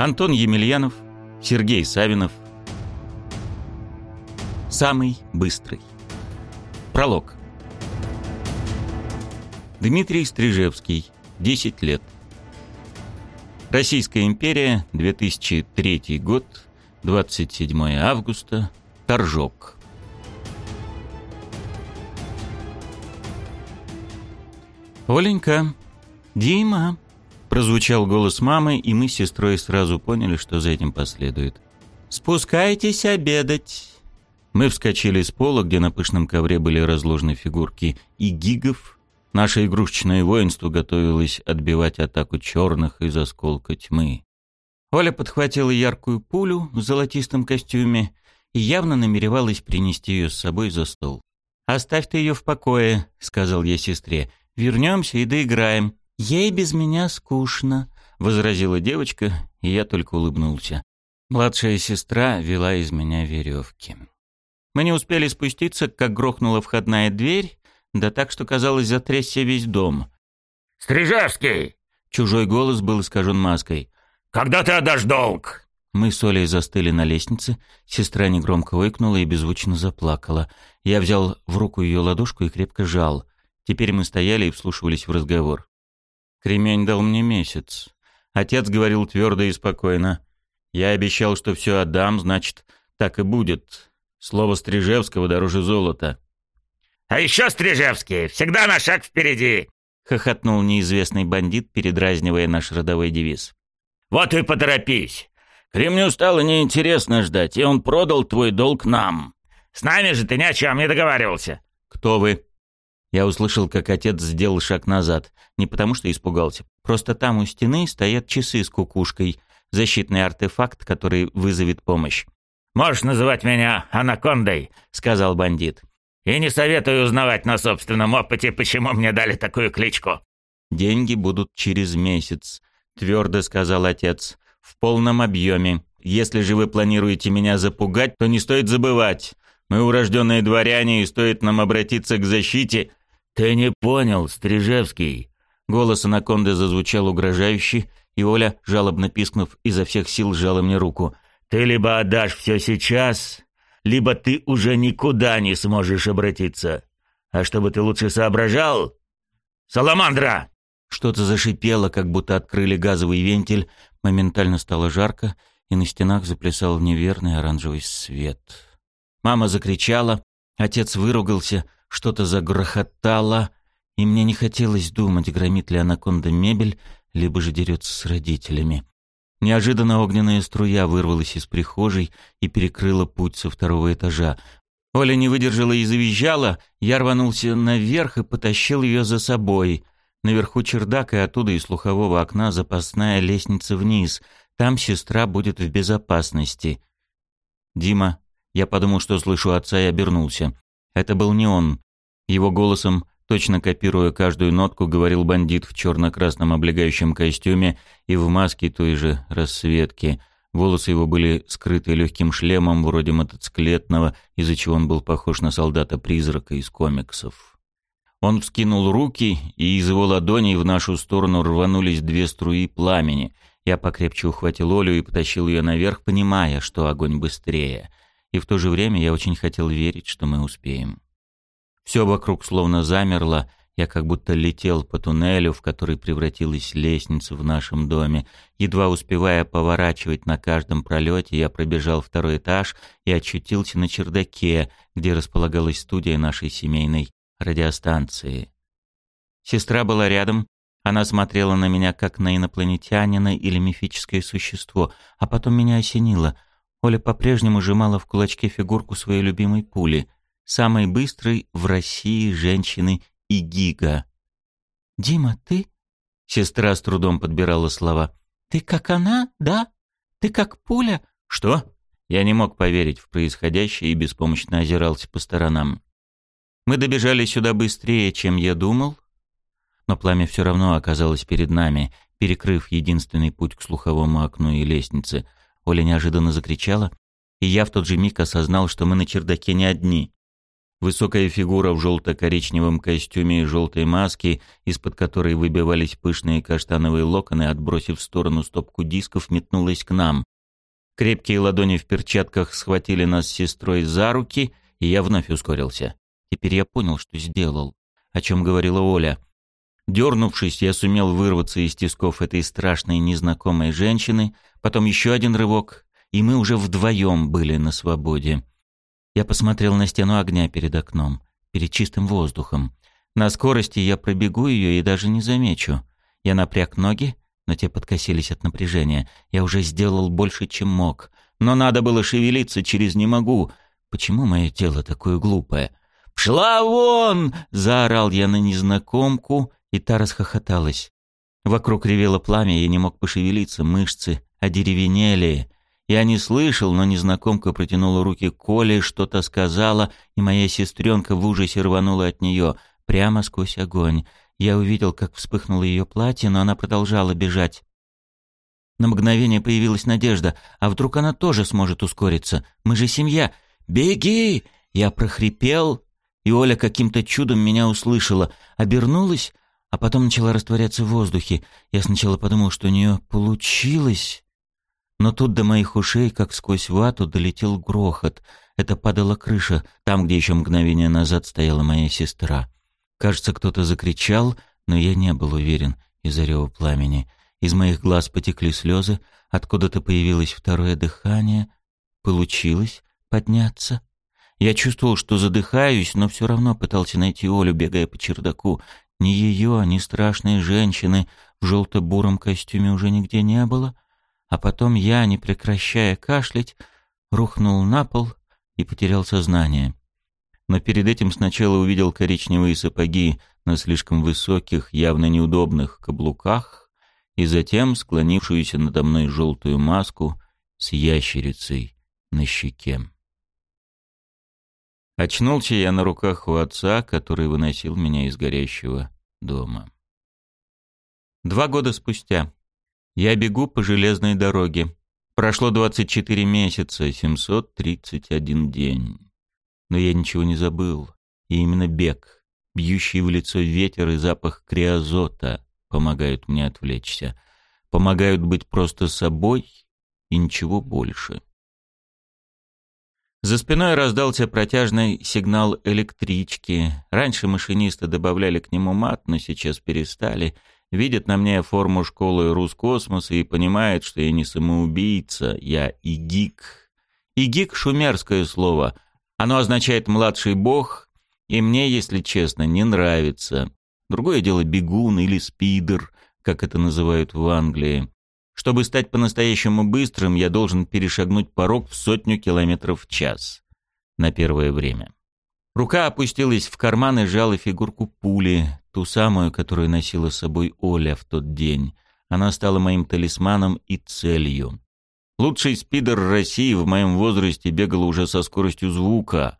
Антон Емельянов, Сергей Савинов. Самый быстрый. Пролог. Дмитрий Стрижевский, 10 лет. Российская империя, 2003 год, 27 августа, Торжок. «Оленька! Дима!» Прозвучал голос мамы, и мы с сестрой сразу поняли, что за этим последует. «Спускайтесь обедать!» Мы вскочили с пола, где на пышном ковре были разложены фигурки и гигов. Наше игрушечное воинство готовилось отбивать атаку черных из осколка тьмы. Оля подхватила яркую пулю в золотистом костюме и явно намеревалась принести ее с собой за стол. «Оставь ты ее в покое», — сказал я сестре. «Вернемся и доиграем. «Ей без меня скучно», — возразила девочка, и я только улыбнулся. Младшая сестра вела из меня веревки. Мы не успели спуститься, как грохнула входная дверь, да так, что, казалось, затрясся весь дом. «Стрижевский!» Чужой голос был искажен маской. «Когда ты отдашь долг?» Мы с Олей застыли на лестнице, сестра негромко ойкнула и беззвучно заплакала. Я взял в руку ее ладошку и крепко жал. Теперь мы стояли и вслушивались в разговор. Кремень дал мне месяц. Отец говорил твердо и спокойно. Я обещал, что все отдам, значит, так и будет. Слово Стрижевского дороже золота. «А еще Стрижевский! Всегда на шаг впереди!» — хохотнул неизвестный бандит, передразнивая наш родовой девиз. «Вот и поторопись! Кремню стало неинтересно ждать, и он продал твой долг нам. С нами же ты ни о чем не договаривался!» «Кто вы?» Я услышал, как отец сделал шаг назад. Не потому что испугался. Просто там у стены стоят часы с кукушкой. Защитный артефакт, который вызовет помощь. «Можешь называть меня Анакондой», — сказал бандит. «И не советую узнавать на собственном опыте, почему мне дали такую кличку». «Деньги будут через месяц», — твердо сказал отец. «В полном объеме. Если же вы планируете меня запугать, то не стоит забывать. Мы урожденные дворяне, и стоит нам обратиться к защите, «Ты не понял, Стрижевский!» Голос анаконды зазвучал угрожающе, и Оля, жалобно пискнув, изо всех сил сжала мне руку. «Ты либо отдашь все сейчас, либо ты уже никуда не сможешь обратиться. А чтобы ты лучше соображал... Саламандра!» Что-то зашипело, как будто открыли газовый вентиль, моментально стало жарко, и на стенах заплясал неверный оранжевый свет. Мама закричала, отец выругался — что-то загрохотало, и мне не хотелось думать, громит ли анаконда мебель, либо же дерется с родителями. Неожиданно огненная струя вырвалась из прихожей и перекрыла путь со второго этажа. Оля не выдержала и завизжала, я рванулся наверх и потащил ее за собой. Наверху чердак, и оттуда из слухового окна запасная лестница вниз. Там сестра будет в безопасности. «Дима», я подумал, что слышу отца, и обернулся. Это был не он. Его голосом, точно копируя каждую нотку, говорил бандит в черно-красном облегающем костюме и в маске той же расцветки. Волосы его были скрыты легким шлемом, вроде мотоциклетного, из-за чего он был похож на солдата-призрака из комиксов. Он вскинул руки, и из его ладоней в нашу сторону рванулись две струи пламени. Я покрепче ухватил Олю и потащил ее наверх, понимая, что огонь быстрее и в то же время я очень хотел верить, что мы успеем. Все вокруг словно замерло, я как будто летел по туннелю, в который превратилась лестница в нашем доме. Едва успевая поворачивать на каждом пролете, я пробежал второй этаж и очутился на чердаке, где располагалась студия нашей семейной радиостанции. Сестра была рядом, она смотрела на меня как на инопланетянина или мифическое существо, а потом меня осенило — Оля по-прежнему сжимала в кулачке фигурку своей любимой пули, самой быстрой в России женщины и гига. «Дима, ты?» — сестра с трудом подбирала слова. «Ты как она, да? Ты как пуля?» «Что?» Я не мог поверить в происходящее и беспомощно озирался по сторонам. Мы добежали сюда быстрее, чем я думал, но пламя все равно оказалось перед нами, перекрыв единственный путь к слуховому окну и лестнице — Оля неожиданно закричала, и я в тот же миг осознал, что мы на чердаке не одни. Высокая фигура в желто-коричневом костюме и желтой маске, из-под которой выбивались пышные каштановые локоны, отбросив в сторону стопку дисков, метнулась к нам. Крепкие ладони в перчатках схватили нас с сестрой за руки, и я вновь ускорился. Теперь я понял, что сделал, о чем говорила Оля. Дернувшись, я сумел вырваться из тисков этой страшной незнакомой женщины, потом еще один рывок, и мы уже вдвоем были на свободе. Я посмотрел на стену огня перед окном, перед чистым воздухом. На скорости я пробегу ее и даже не замечу. Я напряг ноги, но те подкосились от напряжения. Я уже сделал больше, чем мог. Но надо было шевелиться через «не могу». Почему мое тело такое глупое? «Пшла вон!» — заорал я на незнакомку, и та расхохоталась. Вокруг ревело пламя, я не мог пошевелиться, мышцы одеревенели. Я не слышал, но незнакомка протянула руки Коле, что-то сказала, и моя сестренка в ужасе рванула от нее, прямо сквозь огонь. Я увидел, как вспыхнуло ее платье, но она продолжала бежать. На мгновение появилась надежда. А вдруг она тоже сможет ускориться? Мы же семья. «Беги!» Я прохрипел, и Оля каким-то чудом меня услышала. Обернулась, а потом начала растворяться в воздухе. Я сначала подумал, что у нее получилось. Но тут до моих ушей, как сквозь вату, долетел грохот. Это падала крыша, там, где еще мгновение назад стояла моя сестра. Кажется, кто-то закричал, но я не был уверен из-за рева пламени. Из моих глаз потекли слезы, откуда-то появилось второе дыхание. Получилось подняться. Я чувствовал, что задыхаюсь, но все равно пытался найти Олю, бегая по чердаку. Ни ее, ни страшной женщины в желто-буром костюме уже нигде не было — а потом я, не прекращая кашлять, рухнул на пол и потерял сознание. Но перед этим сначала увидел коричневые сапоги на слишком высоких, явно неудобных каблуках, и затем склонившуюся надо мной желтую маску с ящерицей на щеке. Очнулся я на руках у отца, который выносил меня из горящего дома. Два года спустя. Я бегу по железной дороге. Прошло 24 месяца, 731 день. Но я ничего не забыл. И именно бег, бьющий в лицо ветер и запах криозота помогают мне отвлечься. Помогают быть просто собой и ничего больше. За спиной раздался протяжный сигнал электрички. Раньше машинисты добавляли к нему мат, но сейчас перестали — видит на мне форму школы Рускосмоса и понимает, что я не самоубийца, я игик. Игик — шумерское слово. Оно означает «младший бог», и мне, если честно, не нравится. Другое дело бегун или спидер, как это называют в Англии. Чтобы стать по-настоящему быстрым, я должен перешагнуть порог в сотню километров в час. На первое время. Рука опустилась в карман и сжала фигурку пули, ту самую, которую носила с собой Оля в тот день. Она стала моим талисманом и целью. Лучший спидер России в моем возрасте бегал уже со скоростью звука.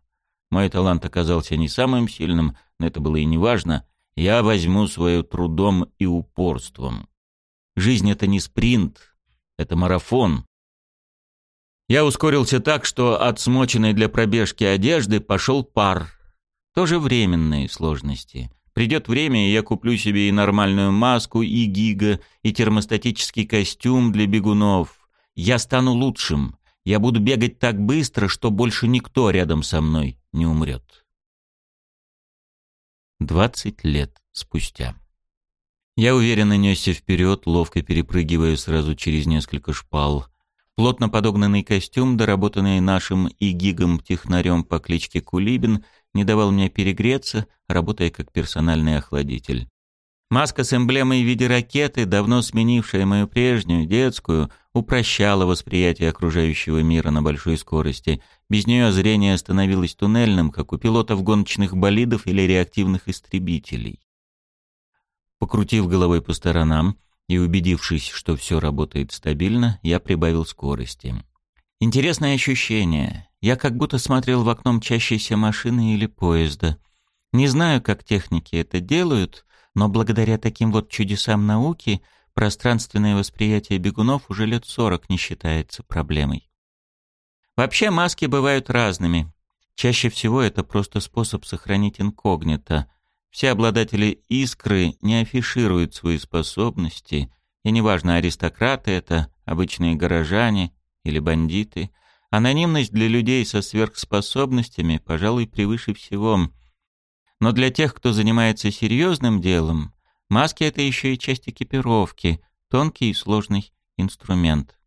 Мой талант оказался не самым сильным, но это было и не важно. Я возьму свое трудом и упорством. Жизнь — это не спринт, это марафон. Я ускорился так, что от смоченной для пробежки одежды пошел пар. Тоже временные сложности. Придет время, и я куплю себе и нормальную маску, и гига, и термостатический костюм для бегунов. Я стану лучшим. Я буду бегать так быстро, что больше никто рядом со мной не умрет. Двадцать лет спустя. Я уверенно несся вперед, ловко перепрыгивая сразу через несколько шпал. Плотно подогнанный костюм, доработанный нашим и гигом-технарем по кличке Кулибин, не давал мне перегреться, работая как персональный охладитель. Маска с эмблемой в виде ракеты, давно сменившая мою прежнюю, детскую, упрощала восприятие окружающего мира на большой скорости. Без нее зрение становилось туннельным, как у пилотов гоночных болидов или реактивных истребителей. Покрутив головой по сторонам, и убедившись, что все работает стабильно, я прибавил скорости. Интересное ощущение. Я как будто смотрел в окно мчащейся машины или поезда. Не знаю, как техники это делают, но благодаря таким вот чудесам науки пространственное восприятие бегунов уже лет сорок не считается проблемой. Вообще маски бывают разными. Чаще всего это просто способ сохранить инкогнито. Все обладатели искры не афишируют свои способности, и неважно, аристократы это, обычные горожане или бандиты. Анонимность для людей со сверхспособностями, пожалуй, превыше всего. Но для тех, кто занимается серьезным делом, маски — это еще и часть экипировки, тонкий и сложный инструмент.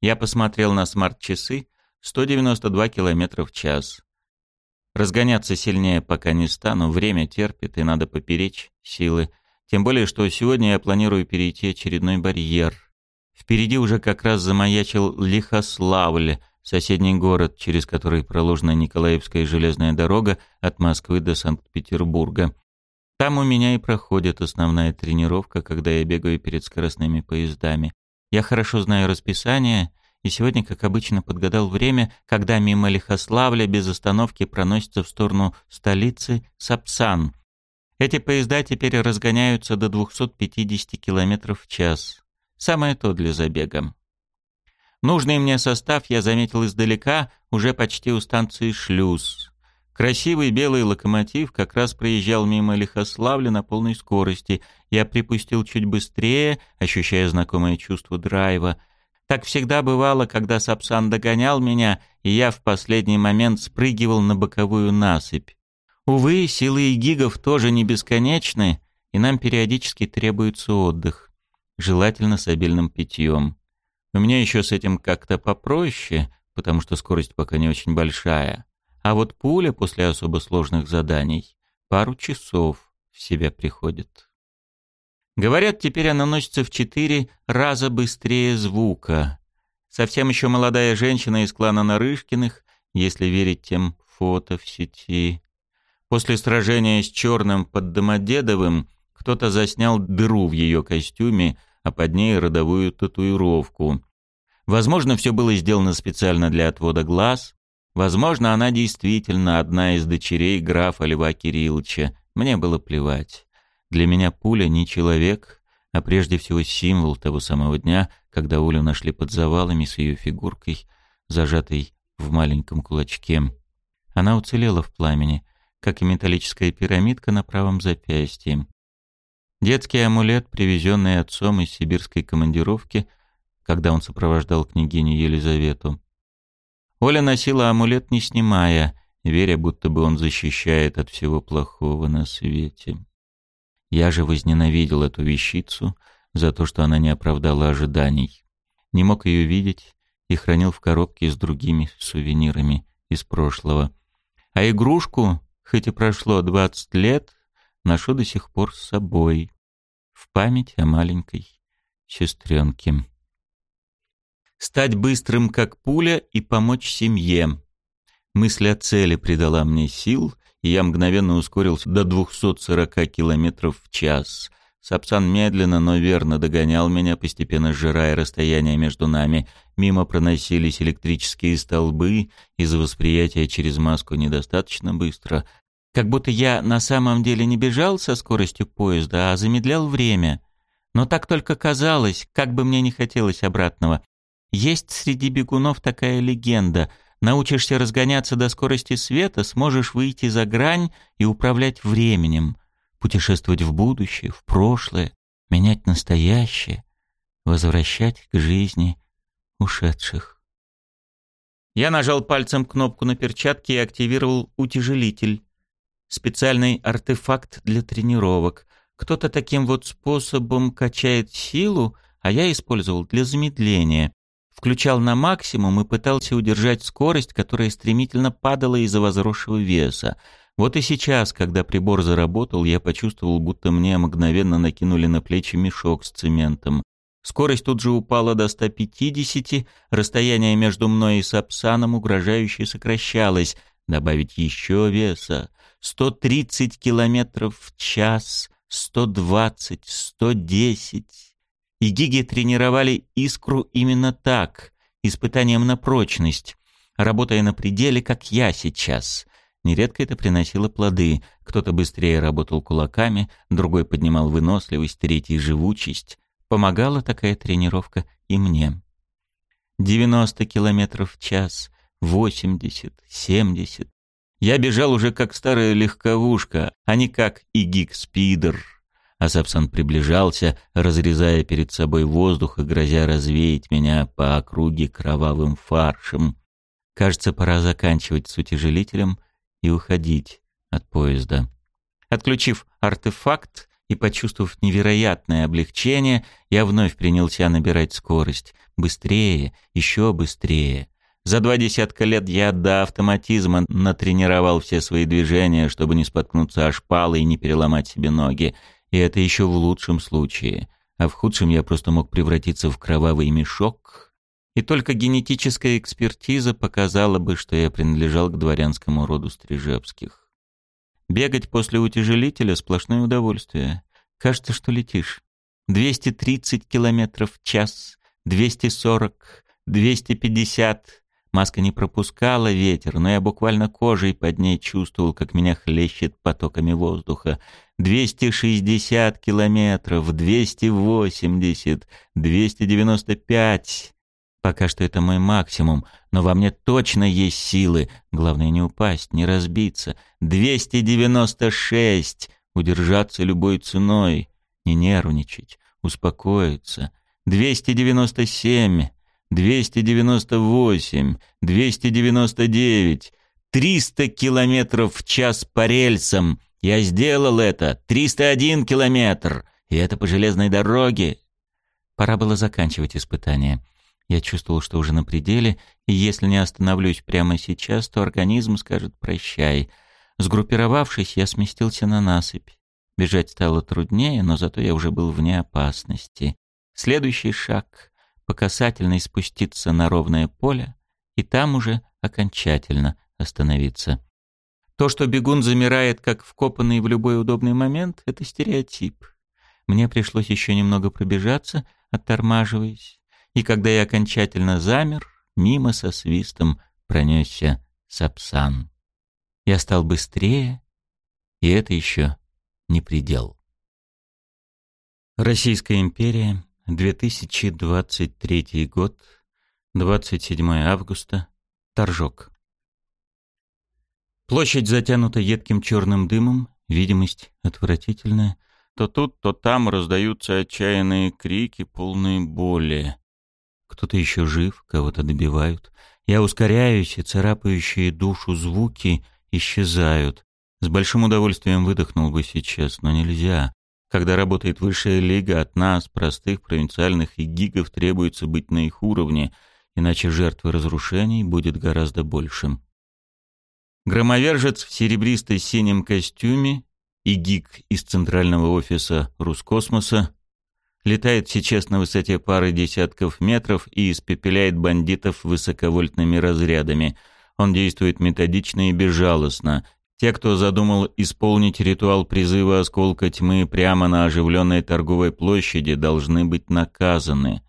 Я посмотрел на смарт-часы, 192 км в час. Разгоняться сильнее пока не стану, время терпит и надо поперечь силы. Тем более, что сегодня я планирую перейти очередной барьер. Впереди уже как раз замаячил Лихославль, соседний город, через который проложена Николаевская железная дорога от Москвы до Санкт-Петербурга. Там у меня и проходит основная тренировка, когда я бегаю перед скоростными поездами. Я хорошо знаю расписание — и сегодня, как обычно, подгадал время, когда мимо Лихославля без остановки проносится в сторону столицы Сапсан. Эти поезда теперь разгоняются до 250 км в час. Самое то для забега. Нужный мне состав я заметил издалека, уже почти у станции Шлюз. Красивый белый локомотив как раз проезжал мимо Лихославля на полной скорости. Я припустил чуть быстрее, ощущая знакомое чувство драйва — так всегда бывало, когда Сапсан догонял меня, и я в последний момент спрыгивал на боковую насыпь. Увы, силы гигов тоже не бесконечны, и нам периодически требуется отдых, желательно с обильным питьем. У меня еще с этим как-то попроще, потому что скорость пока не очень большая. А вот пуля после особо сложных заданий пару часов в себя приходит. Говорят, теперь она носится в четыре раза быстрее звука. Совсем еще молодая женщина из клана Нарышкиных, если верить тем фото в сети. После сражения с Черным под Домодедовым кто-то заснял дыру в ее костюме, а под ней родовую татуировку. Возможно, все было сделано специально для отвода глаз. Возможно, она действительно одна из дочерей графа Льва Кирилловича. Мне было плевать. Для меня пуля не человек, а прежде всего символ того самого дня, когда Улю нашли под завалами с ее фигуркой, зажатой в маленьком кулачке. Она уцелела в пламени, как и металлическая пирамидка на правом запястье. Детский амулет, привезенный отцом из сибирской командировки, когда он сопровождал княгиню Елизавету. Оля носила амулет, не снимая, веря, будто бы он защищает от всего плохого на свете. Я же возненавидел эту вещицу за то, что она не оправдала ожиданий. Не мог ее видеть и хранил в коробке с другими сувенирами из прошлого. А игрушку, хоть и прошло двадцать лет, ношу до сих пор с собой, в память о маленькой сестренке. Стать быстрым, как пуля, и помочь семье. Мысль о цели придала мне сил — и я мгновенно ускорился до 240 км в час. Сапсан медленно, но верно догонял меня, постепенно сжирая расстояние между нами. Мимо проносились электрические столбы, из-за восприятия через маску недостаточно быстро. Как будто я на самом деле не бежал со скоростью поезда, а замедлял время. Но так только казалось, как бы мне не хотелось обратного. Есть среди бегунов такая легенда — Научишься разгоняться до скорости света, сможешь выйти за грань и управлять временем, путешествовать в будущее, в прошлое, менять настоящее, возвращать к жизни ушедших. Я нажал пальцем кнопку на перчатке и активировал утяжелитель. Специальный артефакт для тренировок. Кто-то таким вот способом качает силу, а я использовал для замедления включал на максимум и пытался удержать скорость, которая стремительно падала из-за возросшего веса. Вот и сейчас, когда прибор заработал, я почувствовал, будто мне мгновенно накинули на плечи мешок с цементом. Скорость тут же упала до 150, расстояние между мной и Сапсаном угрожающе сокращалось. Добавить еще веса. 130 километров в час, 120, 110. И гиги тренировали искру именно так, испытанием на прочность, работая на пределе, как я сейчас. Нередко это приносило плоды. Кто-то быстрее работал кулаками, другой поднимал выносливость, третий — живучесть. Помогала такая тренировка и мне. 90 километров в час, 80, 70. Я бежал уже как старая легковушка, а не как игик-спидер. А Сапсан приближался, разрезая перед собой воздух и грозя развеять меня по округе кровавым фаршем. Кажется, пора заканчивать с утяжелителем и уходить от поезда. Отключив артефакт и почувствовав невероятное облегчение, я вновь принялся набирать скорость. Быстрее, еще быстрее. За два десятка лет я до автоматизма натренировал все свои движения, чтобы не споткнуться о шпалы и не переломать себе ноги. И это еще в лучшем случае. А в худшем я просто мог превратиться в кровавый мешок. И только генетическая экспертиза показала бы, что я принадлежал к дворянскому роду Стрижевских. Бегать после утяжелителя — сплошное удовольствие. Кажется, что летишь. 230 километров в час, 240, 250. Маска не пропускала ветер, но я буквально кожей под ней чувствовал, как меня хлещет потоками воздуха. 260 километров, 280, 295. Пока что это мой максимум, но во мне точно есть силы. Главное не упасть, не разбиться. 296. Удержаться любой ценой. Не нервничать, успокоиться. 297. 298, 299, 300 километров в час по рельсам. Я сделал это. 301 километр. И это по железной дороге. Пора было заканчивать испытание. Я чувствовал, что уже на пределе, и если не остановлюсь прямо сейчас, то организм скажет «прощай». Сгруппировавшись, я сместился на насыпь. Бежать стало труднее, но зато я уже был вне опасности. Следующий шаг по касательной спуститься на ровное поле и там уже окончательно остановиться. То, что бегун замирает, как вкопанный в любой удобный момент, это стереотип. Мне пришлось еще немного пробежаться, оттормаживаясь, и когда я окончательно замер, мимо со свистом пронесся сапсан. Я стал быстрее, и это еще не предел. Российская империя, 2023 год, 27 августа, Торжок. Площадь затянута едким черным дымом, видимость отвратительная. То тут, то там раздаются отчаянные крики, полные боли. Кто-то еще жив, кого-то добивают. Я ускоряюсь, и царапающие душу звуки исчезают. С большим удовольствием выдохнул бы сейчас, но нельзя. Когда работает высшая лига, от нас, простых провинциальных и гигов, требуется быть на их уровне, иначе жертвы разрушений будет гораздо большим. Громовержец в серебристо-синем костюме и гик из центрального офиса Рускосмоса летает сейчас на высоте пары десятков метров и испепеляет бандитов высоковольтными разрядами. Он действует методично и безжалостно, те, кто задумал исполнить ритуал призыва осколка тьмы прямо на оживленной торговой площади, должны быть наказаны.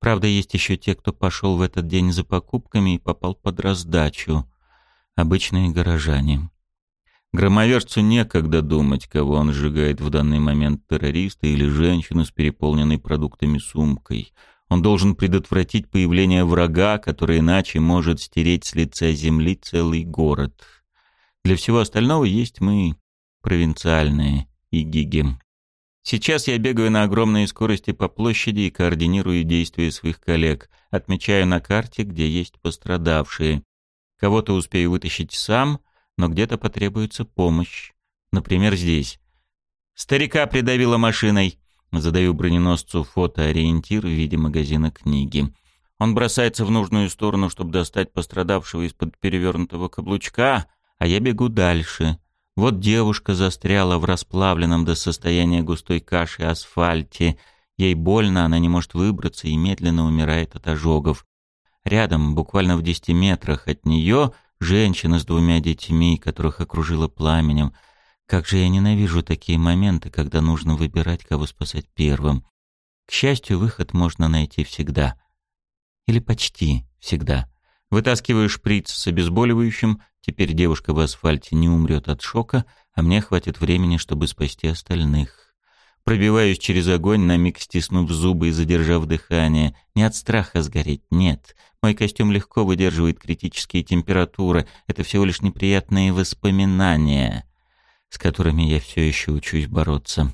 Правда, есть еще те, кто пошел в этот день за покупками и попал под раздачу. Обычные горожане. Громоверцу некогда думать, кого он сжигает в данный момент террориста или женщину с переполненной продуктами сумкой. Он должен предотвратить появление врага, который иначе может стереть с лица земли целый город. Для всего остального есть мы, провинциальные, и гиги. Сейчас я бегаю на огромной скорости по площади и координирую действия своих коллег, отмечаю на карте, где есть пострадавшие. Кого-то успею вытащить сам, но где-то потребуется помощь. Например, здесь. Старика придавило машиной. Задаю броненосцу фотоориентир в виде магазина книги. Он бросается в нужную сторону, чтобы достать пострадавшего из-под перевернутого каблучка — а я бегу дальше. Вот девушка застряла в расплавленном до состояния густой каши асфальте. Ей больно, она не может выбраться и медленно умирает от ожогов. Рядом, буквально в десяти метрах от нее, женщина с двумя детьми, которых окружила пламенем. Как же я ненавижу такие моменты, когда нужно выбирать, кого спасать первым. К счастью, выход можно найти всегда. Или почти всегда. Вытаскиваю шприц с обезболивающим, теперь девушка в асфальте не умрет от шока, а мне хватит времени, чтобы спасти остальных. Пробиваюсь через огонь, на миг стиснув зубы и задержав дыхание. Не от страха сгореть, нет. Мой костюм легко выдерживает критические температуры. Это всего лишь неприятные воспоминания, с которыми я все еще учусь бороться.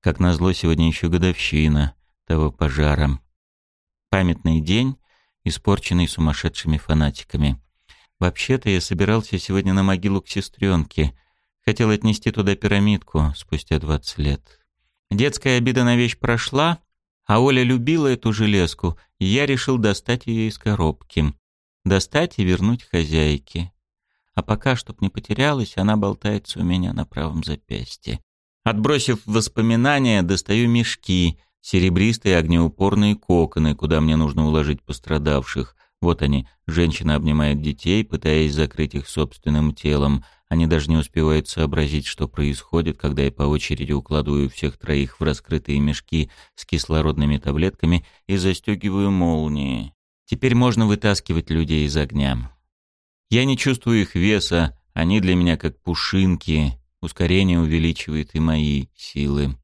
Как назло, сегодня еще годовщина того пожара. Памятный день, испорченный сумасшедшими фанатиками. Вообще-то я собирался сегодня на могилу к сестренке. Хотел отнести туда пирамидку спустя двадцать лет. Детская обида на вещь прошла, а Оля любила эту железку, и я решил достать ее из коробки. Достать и вернуть хозяйке. А пока, чтоб не потерялась, она болтается у меня на правом запястье. Отбросив воспоминания, достаю мешки, серебристые огнеупорные коконы, куда мне нужно уложить пострадавших. Вот они, женщина обнимает детей, пытаясь закрыть их собственным телом — они даже не успевают сообразить, что происходит, когда я по очереди укладываю всех троих в раскрытые мешки с кислородными таблетками и застегиваю молнии. Теперь можно вытаскивать людей из огня. Я не чувствую их веса, они для меня как пушинки, ускорение увеличивает и мои силы.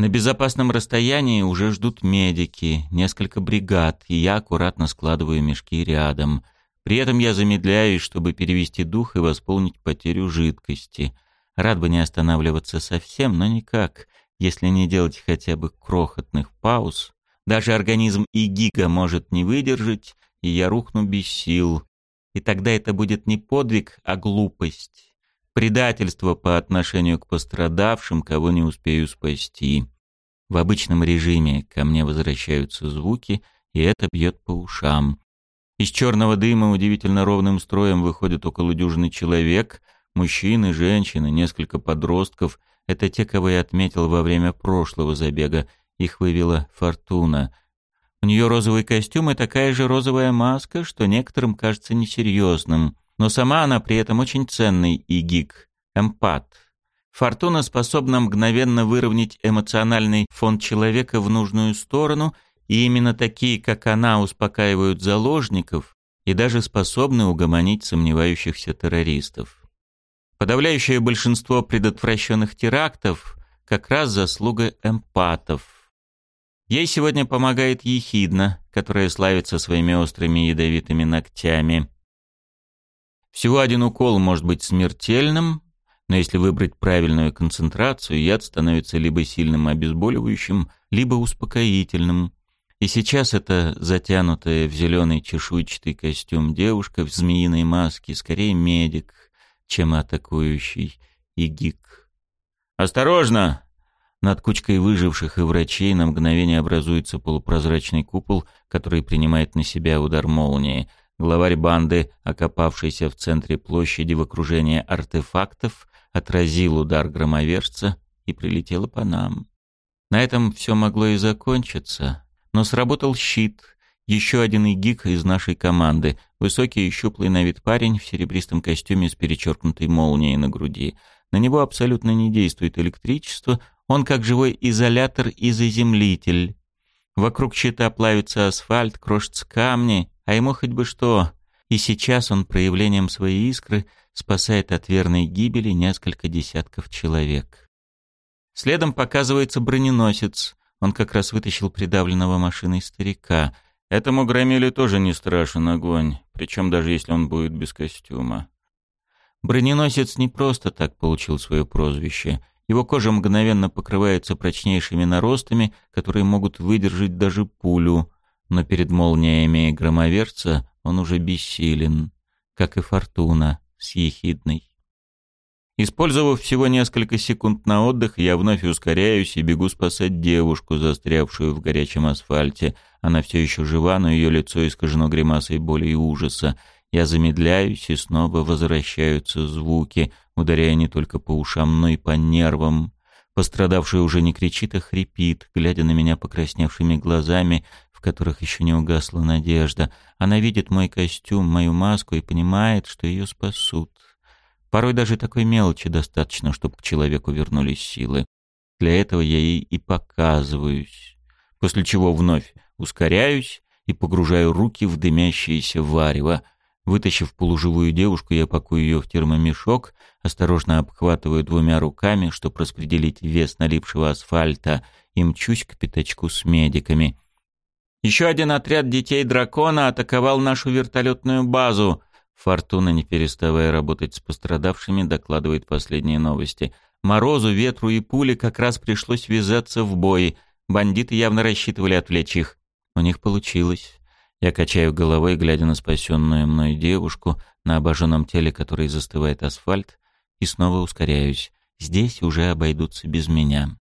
На безопасном расстоянии уже ждут медики, несколько бригад, и я аккуратно складываю мешки рядом — при этом я замедляюсь, чтобы перевести дух и восполнить потерю жидкости. Рад бы не останавливаться совсем, но никак, если не делать хотя бы крохотных пауз. Даже организм Игига может не выдержать, и я рухну без сил. И тогда это будет не подвиг, а глупость. Предательство по отношению к пострадавшим, кого не успею спасти. В обычном режиме ко мне возвращаются звуки, и это бьет по ушам. Из черного дыма удивительно ровным строем выходит около дюжины человек, мужчины, женщины, несколько подростков. Это те, кого я отметил во время прошлого забега. Их вывела Фортуна. У нее розовый костюм и такая же розовая маска, что некоторым кажется несерьезным. Но сама она при этом очень ценный и гик, эмпат. Фортуна способна мгновенно выровнять эмоциональный фон человека в нужную сторону – и именно такие, как она, успокаивают заложников и даже способны угомонить сомневающихся террористов. Подавляющее большинство предотвращенных терактов как раз заслуга эмпатов. Ей сегодня помогает Ехидна, которая славится своими острыми ядовитыми ногтями. Всего один укол может быть смертельным, но если выбрать правильную концентрацию, яд становится либо сильным обезболивающим, либо успокоительным, и сейчас эта затянутая в зеленый чешуйчатый костюм девушка в змеиной маске скорее медик, чем атакующий игик. «Осторожно!» Над кучкой выживших и врачей на мгновение образуется полупрозрачный купол, который принимает на себя удар молнии. Главарь банды, окопавшийся в центре площади в окружении артефактов, отразил удар громовержца и прилетело по нам. На этом все могло и закончиться, но сработал щит. Еще один игик из нашей команды. Высокий и щуплый на вид парень в серебристом костюме с перечеркнутой молнией на груди. На него абсолютно не действует электричество. Он как живой изолятор и заземлитель. Вокруг щита плавится асфальт, крошатся камни, а ему хоть бы что. И сейчас он проявлением своей искры спасает от верной гибели несколько десятков человек. Следом показывается броненосец. Он как раз вытащил придавленного машиной старика. Этому громиле тоже не страшен огонь, причем даже если он будет без костюма. Броненосец не просто так получил свое прозвище. Его кожа мгновенно покрывается прочнейшими наростами, которые могут выдержать даже пулю, но перед молниями громоверца он уже бессилен, как и фортуна с ехидной. Использовав всего несколько секунд на отдых, я вновь ускоряюсь и бегу спасать девушку, застрявшую в горячем асфальте. Она все еще жива, но ее лицо искажено гримасой боли и ужаса. Я замедляюсь, и снова возвращаются звуки, ударяя не только по ушам, но и по нервам. Пострадавшая уже не кричит, а хрипит, глядя на меня покрасневшими глазами, в которых еще не угасла надежда. Она видит мой костюм, мою маску и понимает, что ее спасут. Порой даже такой мелочи достаточно, чтобы к человеку вернулись силы. Для этого я ей и показываюсь. После чего вновь ускоряюсь и погружаю руки в дымящееся варево. Вытащив полуживую девушку, я пакую ее в термомешок, осторожно обхватываю двумя руками, чтобы распределить вес налипшего асфальта, и мчусь к пятачку с медиками. Еще один отряд детей дракона атаковал нашу вертолетную базу. Фортуна, не переставая работать с пострадавшими, докладывает последние новости. Морозу, ветру и пуле как раз пришлось ввязаться в бой. Бандиты явно рассчитывали отвлечь их. У них получилось. Я качаю головой, глядя на спасенную мной девушку, на обожженном теле которой застывает асфальт, и снова ускоряюсь. Здесь уже обойдутся без меня.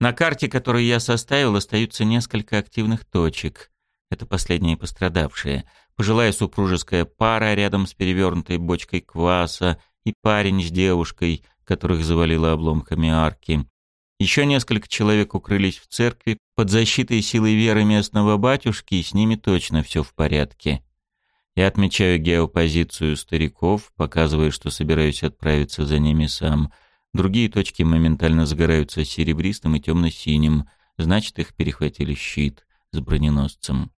На карте, которую я составил, остаются несколько активных точек. Это последние пострадавшие. Пожилая супружеская пара рядом с перевернутой бочкой кваса и парень с девушкой, которых завалило обломками арки. Еще несколько человек укрылись в церкви под защитой силы веры местного батюшки, и с ними точно все в порядке. Я отмечаю геопозицию стариков, показывая, что собираюсь отправиться за ними сам — Другие точки моментально загораются серебристым и темно-синим, значит, их перехватили щит с броненосцем.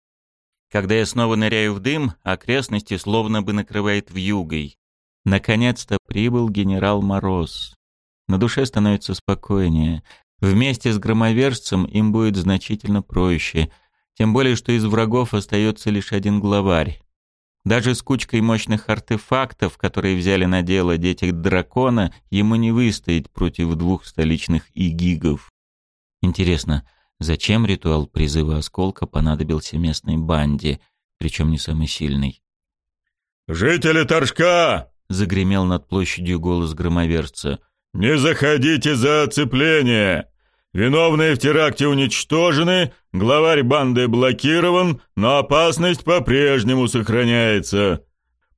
Когда я снова ныряю в дым, окрестности словно бы накрывает вьюгой. Наконец-то прибыл генерал Мороз. На душе становится спокойнее. Вместе с громовержцем им будет значительно проще, тем более что из врагов остается лишь один главарь. Даже с кучкой мощных артефактов, которые взяли на дело дети дракона, ему не выстоять против двух столичных игигов. Интересно, зачем ритуал призыва осколка понадобился местной банде, причем не самый сильный? «Жители Торжка!» — загремел над площадью голос громоверца. «Не заходите за оцепление! Виновные в теракте уничтожены, главарь банды блокирован, но опасность по-прежнему сохраняется.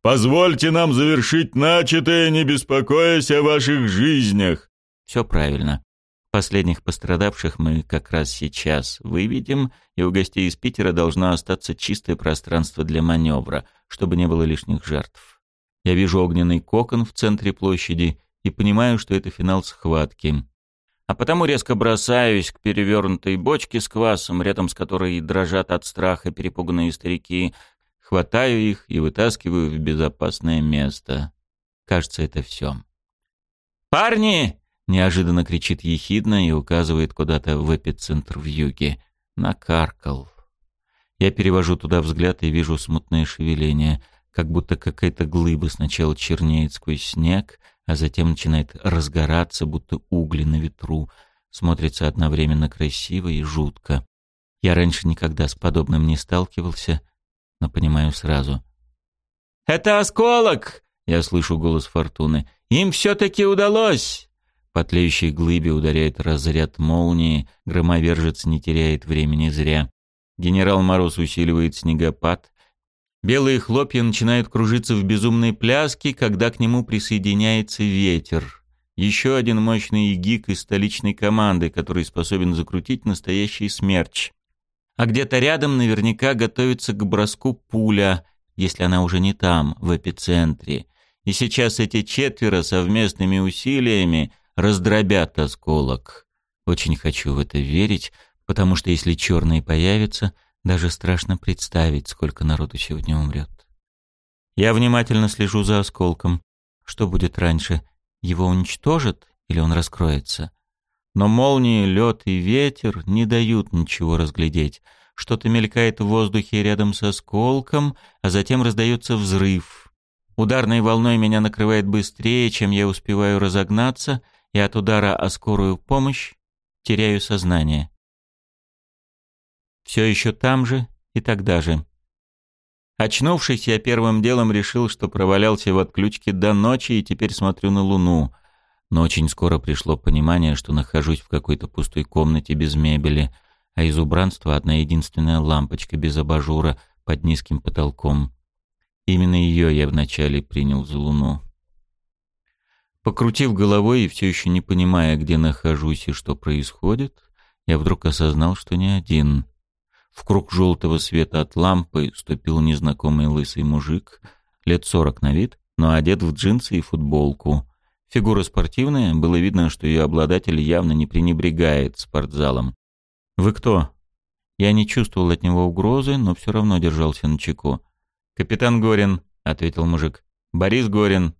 Позвольте нам завершить начатое, не беспокоясь о ваших жизнях». Все правильно. Последних пострадавших мы как раз сейчас выведем, и у гостей из Питера должно остаться чистое пространство для маневра, чтобы не было лишних жертв. Я вижу огненный кокон в центре площади и понимаю, что это финал схватки а потому резко бросаюсь к перевернутой бочке с квасом, рядом с которой дрожат от страха перепуганные старики, хватаю их и вытаскиваю в безопасное место. Кажется, это все. «Парни!» — неожиданно кричит ехидно и указывает куда-то в эпицентр в юге. Накаркал. Я перевожу туда взгляд и вижу смутное шевеление, как будто какая-то глыба сначала чернеет сквозь снег, а затем начинает разгораться, будто угли на ветру. Смотрится одновременно красиво и жутко. Я раньше никогда с подобным не сталкивался, но понимаю сразу. «Это осколок!» — я слышу голос Фортуны. «Им все-таки удалось!» По тлеющей глыбе ударяет разряд молнии, громовержец не теряет времени зря. Генерал Мороз усиливает снегопад, Белые хлопья начинают кружиться в безумной пляске, когда к нему присоединяется ветер. Еще один мощный гик из столичной команды, который способен закрутить настоящий смерч. А где-то рядом наверняка готовится к броску пуля, если она уже не там, в эпицентре. И сейчас эти четверо совместными усилиями раздробят осколок. Очень хочу в это верить, потому что если черные появятся, даже страшно представить, сколько народу сегодня умрет. Я внимательно слежу за осколком. Что будет раньше? Его уничтожат или он раскроется? Но молнии, лед и ветер не дают ничего разглядеть. Что-то мелькает в воздухе рядом с осколком, а затем раздается взрыв. Ударной волной меня накрывает быстрее, чем я успеваю разогнаться, и от удара о скорую помощь теряю сознание. Все еще там же и тогда же. Очнувшись, я первым делом решил, что провалялся в отключке до ночи и теперь смотрю на Луну. Но очень скоро пришло понимание, что нахожусь в какой-то пустой комнате без мебели, а из убранства одна единственная лампочка без абажура под низким потолком. Именно ее я вначале принял за Луну. Покрутив головой и все еще не понимая, где нахожусь и что происходит, я вдруг осознал, что не один — в круг желтого света от лампы ступил незнакомый лысый мужик, лет сорок на вид, но одет в джинсы и футболку. Фигура спортивная, было видно, что ее обладатель явно не пренебрегает спортзалом. «Вы кто?» Я не чувствовал от него угрозы, но все равно держался на чеку. «Капитан Горин, — ответил мужик. «Борис Горин.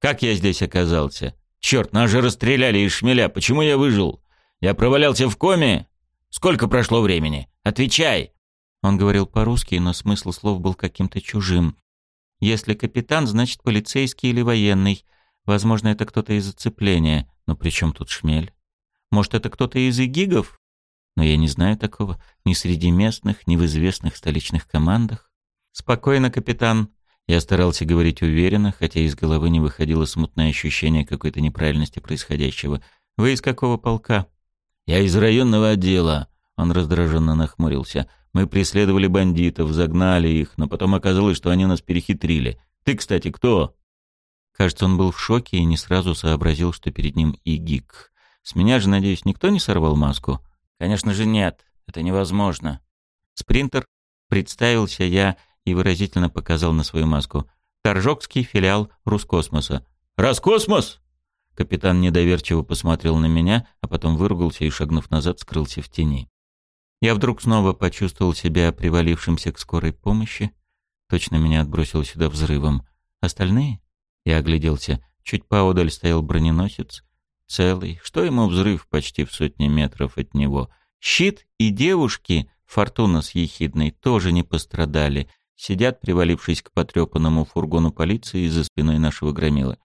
Как я здесь оказался? Черт, нас же расстреляли из шмеля. Почему я выжил? Я провалялся в коме? Сколько прошло времени? Отвечай!» Он говорил по-русски, но смысл слов был каким-то чужим. Если капитан, значит полицейский или военный. Возможно, это кто-то из оцепления. Но при чем тут шмель? Может, это кто-то из игигов? Но я не знаю такого ни среди местных, ни в известных столичных командах. «Спокойно, капитан». Я старался говорить уверенно, хотя из головы не выходило смутное ощущение какой-то неправильности происходящего. «Вы из какого полка?» «Я из районного отдела», — он раздраженно нахмурился. «Мы преследовали бандитов, загнали их, но потом оказалось, что они нас перехитрили. Ты, кстати, кто?» Кажется, он был в шоке и не сразу сообразил, что перед ним Игик. С меня же, надеюсь, никто не сорвал маску? Конечно же нет, это невозможно. Спринтер, представился я и выразительно показал на свою маску. Торжокский филиал Рускосмоса. «Роскосмос?» Капитан недоверчиво посмотрел на меня, а потом выругался и, шагнув назад, скрылся в тени. Я вдруг снова почувствовал себя привалившимся к скорой помощи. Точно меня отбросило сюда взрывом. Остальные? Я огляделся. Чуть поодаль стоял броненосец. Целый. Что ему взрыв почти в сотни метров от него? Щит и девушки, Фортуна с Ехидной, тоже не пострадали. Сидят, привалившись к потрепанному фургону полиции за спиной нашего громила.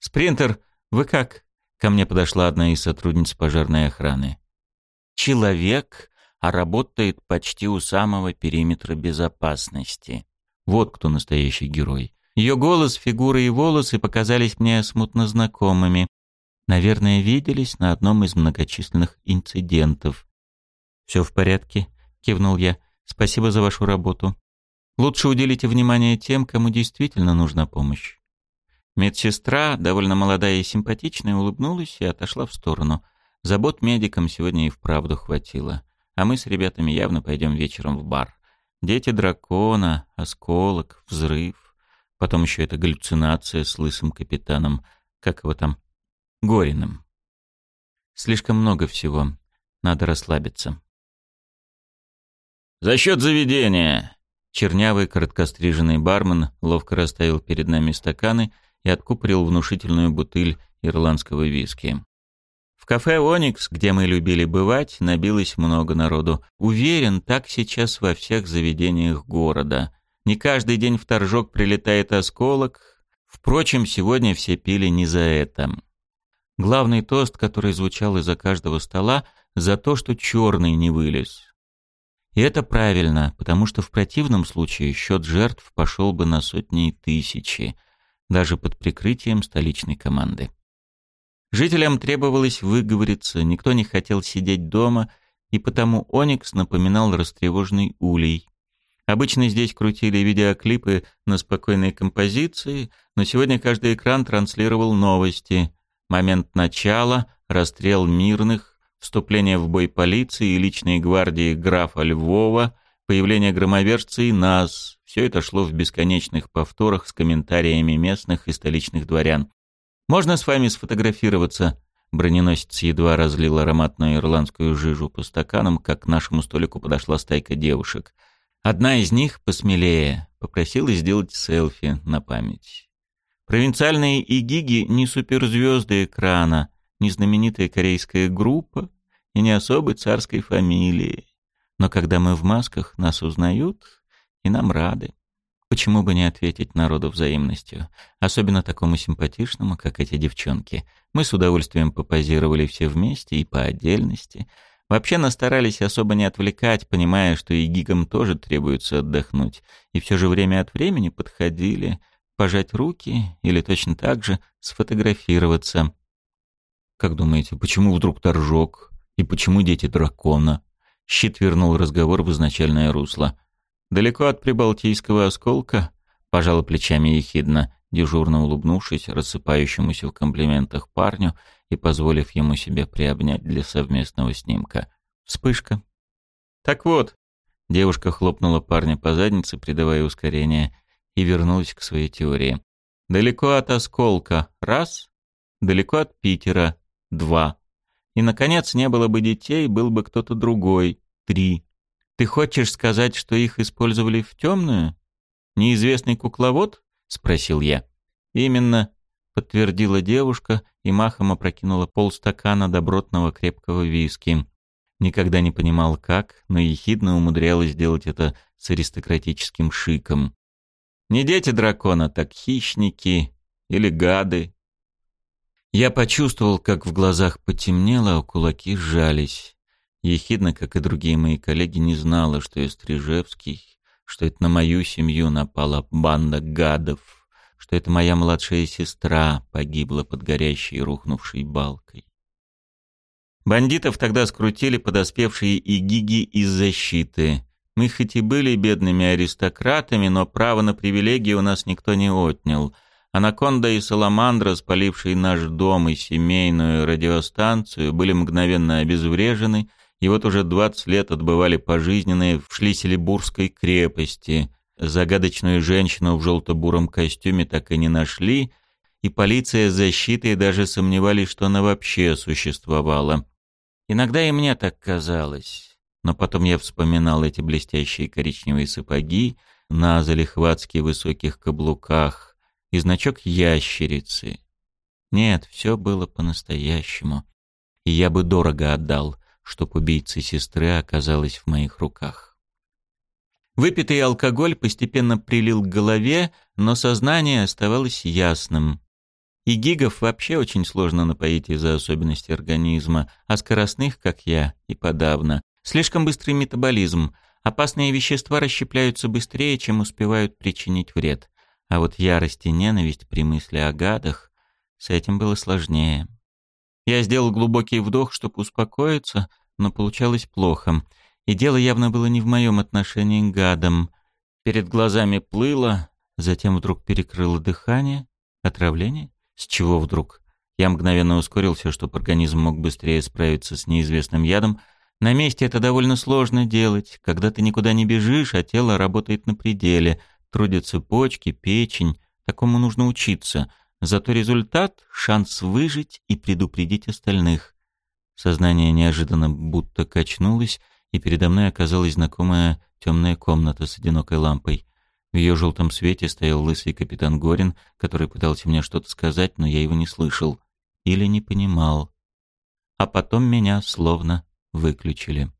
«Спринтер, вы как?» Ко мне подошла одна из сотрудниц пожарной охраны. «Человек, а работает почти у самого периметра безопасности. Вот кто настоящий герой. Ее голос, фигура и волосы показались мне смутно знакомыми. Наверное, виделись на одном из многочисленных инцидентов. «Все в порядке», — кивнул я. «Спасибо за вашу работу. Лучше уделите внимание тем, кому действительно нужна помощь». Медсестра, довольно молодая и симпатичная, улыбнулась и отошла в сторону. Забот медикам сегодня и вправду хватило. А мы с ребятами явно пойдем вечером в бар. Дети дракона, осколок, взрыв. Потом еще эта галлюцинация с лысым капитаном, как его там, Гориным. Слишком много всего. Надо расслабиться. «За счет заведения!» Чернявый, короткостриженный бармен ловко расставил перед нами стаканы и откупорил внушительную бутыль ирландского виски. Кафе «Оникс», где мы любили бывать, набилось много народу. Уверен, так сейчас во всех заведениях города. Не каждый день в торжок прилетает осколок. Впрочем, сегодня все пили не за это. Главный тост, который звучал из-за каждого стола, за то, что черный не вылез. И это правильно, потому что в противном случае счет жертв пошел бы на сотни и тысячи, даже под прикрытием столичной команды. Жителям требовалось выговориться, никто не хотел сидеть дома, и потому Оникс напоминал растревоженный улей. Обычно здесь крутили видеоклипы на спокойной композиции, но сегодня каждый экран транслировал новости. Момент начала, расстрел мирных, вступление в бой полиции и личной гвардии графа Львова, появление громовержца и нас. Все это шло в бесконечных повторах с комментариями местных и столичных дворян. «Можно с вами сфотографироваться?» Броненосец едва разлил ароматную ирландскую жижу по стаканам, как к нашему столику подошла стайка девушек — Одна из них, посмелее, попросила сделать селфи на память. Провинциальные игиги не суперзвезды экрана, не знаменитая корейская группа и не особой царской фамилии. Но когда мы в масках, нас узнают и нам рады. Почему бы не ответить народу взаимностью? Особенно такому симпатичному, как эти девчонки. Мы с удовольствием попозировали все вместе и по отдельности — Вообще нас старались особо не отвлекать, понимая, что и гигам тоже требуется отдохнуть. И все же время от времени подходили, пожать руки или точно так же сфотографироваться. Как думаете, почему вдруг торжок? И почему дети дракона? Щит вернул разговор в изначальное русло. Далеко от прибалтийского осколка, пожала плечами ехидно, дежурно улыбнувшись рассыпающемуся в комплиментах парню и позволив ему себя приобнять для совместного снимка. Вспышка. «Так вот», — девушка хлопнула парня по заднице, придавая ускорение, и вернулась к своей теории. «Далеко от осколка — раз, далеко от Питера — два. И, наконец, не было бы детей, был бы кто-то другой — три. Ты хочешь сказать, что их использовали в темную? Неизвестный кукловод?» спросил я. «Именно», — подтвердила девушка и махом опрокинула полстакана добротного крепкого виски. Никогда не понимал, как, но ехидно умудрялась сделать это с аристократическим шиком. Не дети дракона, так хищники или гады. Я почувствовал, как в глазах потемнело, а кулаки сжались. Ехидно, как и другие мои коллеги, не знала, что я Стрижевский, что это на мою семью напала банда гадов, что это моя младшая сестра погибла под горящей и рухнувшей балкой. Бандитов тогда скрутили подоспевшие игиги из защиты. Мы хоть и были бедными аристократами, но право на привилегии у нас никто не отнял. Анаконда и Саламандра, спалившие наш дом и семейную радиостанцию, были мгновенно обезврежены, и вот уже 20 лет отбывали пожизненные в Шлиселебургской крепости. Загадочную женщину в желто-буром костюме так и не нашли, и полиция защиты даже сомневались, что она вообще существовала. Иногда и мне так казалось. Но потом я вспоминал эти блестящие коричневые сапоги на залихватски высоких каблуках и значок ящерицы. Нет, все было по-настоящему. И я бы дорого отдал, чтоб убийца сестры оказалась в моих руках. Выпитый алкоголь постепенно прилил к голове, но сознание оставалось ясным. И гигов вообще очень сложно напоить из-за особенностей организма, а скоростных, как я, и подавно. Слишком быстрый метаболизм. Опасные вещества расщепляются быстрее, чем успевают причинить вред. А вот ярость и ненависть при мысли о гадах, с этим было сложнее. Я сделал глубокий вдох, чтобы успокоиться, но получалось плохо. И дело явно было не в моем отношении к гадам. Перед глазами плыло, затем вдруг перекрыло дыхание. Отравление? С чего вдруг? Я мгновенно ускорился, чтобы организм мог быстрее справиться с неизвестным ядом. На месте это довольно сложно делать, когда ты никуда не бежишь, а тело работает на пределе. Трудятся почки, печень. Такому нужно учиться. Зато результат — шанс выжить и предупредить остальных. Сознание неожиданно будто качнулось, и передо мной оказалась знакомая темная комната с одинокой лампой. В ее желтом свете стоял лысый капитан Горин, который пытался мне что-то сказать, но я его не слышал или не понимал. А потом меня словно выключили.